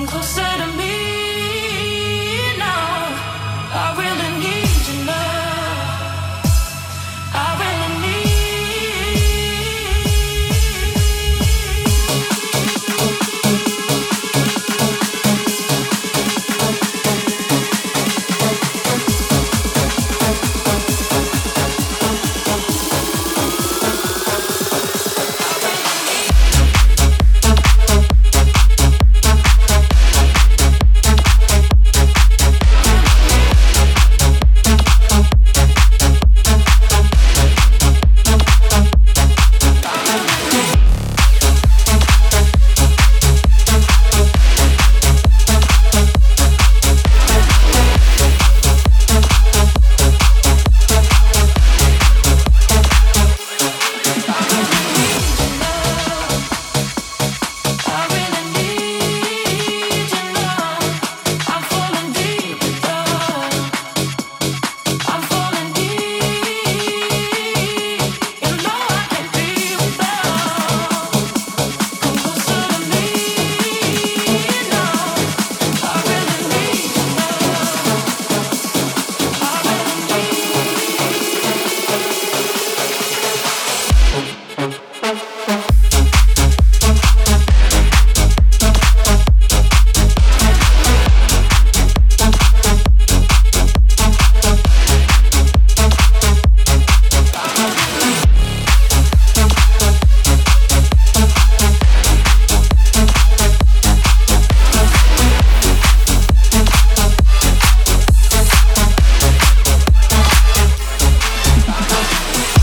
come closer to me.